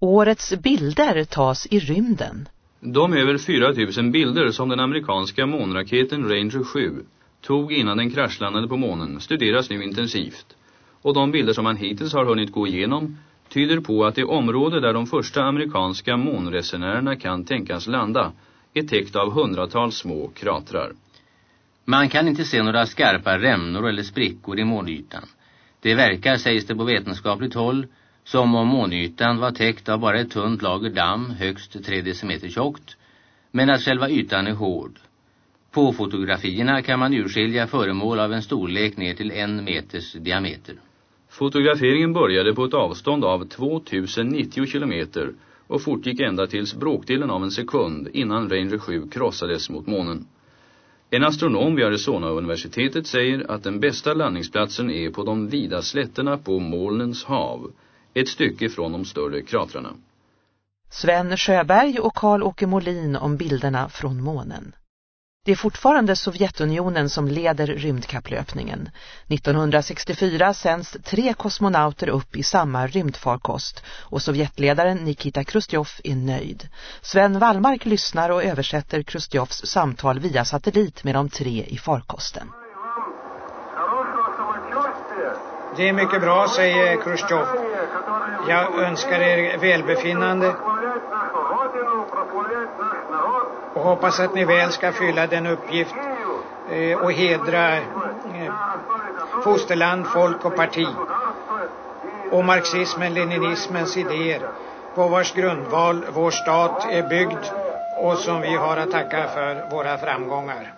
Årets bilder tas i rymden. De över 4000 bilder som den amerikanska månraketen Ranger 7 tog innan den kraschlandade på månen studeras nu intensivt. Och de bilder som man hittills har hunnit gå igenom tyder på att det område där de första amerikanska månresenärerna kan tänkas landa är täckt av hundratals små kratrar. Man kan inte se några skarpa rämnor eller sprickor i månytan. Det verkar, sägs det på vetenskapligt håll, som om månytan var täckt av bara ett tunt lager damm, högst 3 decimeter tjockt, men att själva ytan är hård. På fotografierna kan man urskilja föremål av en storlek ner till en meters diameter. Fotograferingen började på ett avstånd av 2090 kilometer och fortgick ända tills bråkdelen av en sekund innan Ranger 7 krossades mot månen. En astronom vid Arizona-universitetet säger att den bästa landningsplatsen är på de vida slätterna på molnens hav, ett stycke från de större kratrarna. Sven Sjöberg och Karl-Åke Molin om bilderna från månen. Det är fortfarande Sovjetunionen som leder rymdkapplöpningen. 1964 sänds tre kosmonauter upp i samma rymdfarkost och Sovjetledaren Nikita Khrushchev är nöjd. Sven Wallmark lyssnar och översätter Khrushchevs samtal via satellit med de tre i farkosten. Det är mycket bra, säger Khrushchev. Jag önskar er välbefinnande och hoppas att ni väl ska fylla den uppgift eh, och hedra eh, fosterland, folk och parti och marxismen, leninismens idéer på vars grundval vår stat är byggd och som vi har att tacka för våra framgångar.